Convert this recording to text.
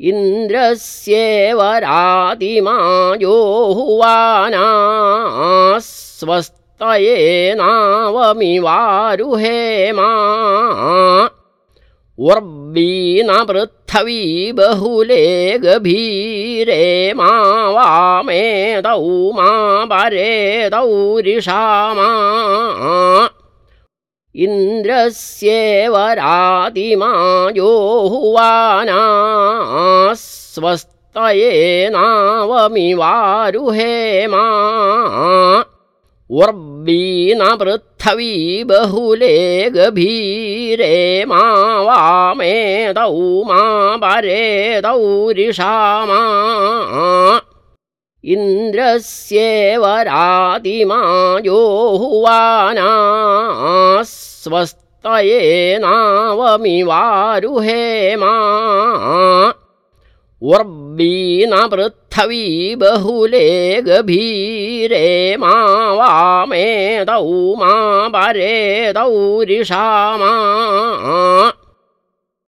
इन्द्रस्येव रातिमायो हुवाना स्वस्तयेनावमिवारुहेमा Verba न पृथ्वी बहुले गभीरे मा वामेतौ मा परेतौ रिषामा इन्द्रस्येव हुवाना स्वस्तयेनावमिवारुहेमा वर्बी न पृथ्वी बहुले गभीरे मा तौ मा परे तौ रिषामा इन्द्रस्येव रातिमायो हुवाना स्वस्तयेनावमिवारुहेमा वर्बी न पृथ्वी बहुले गभीरे मा वामे तौ मा परे तौ रिषामा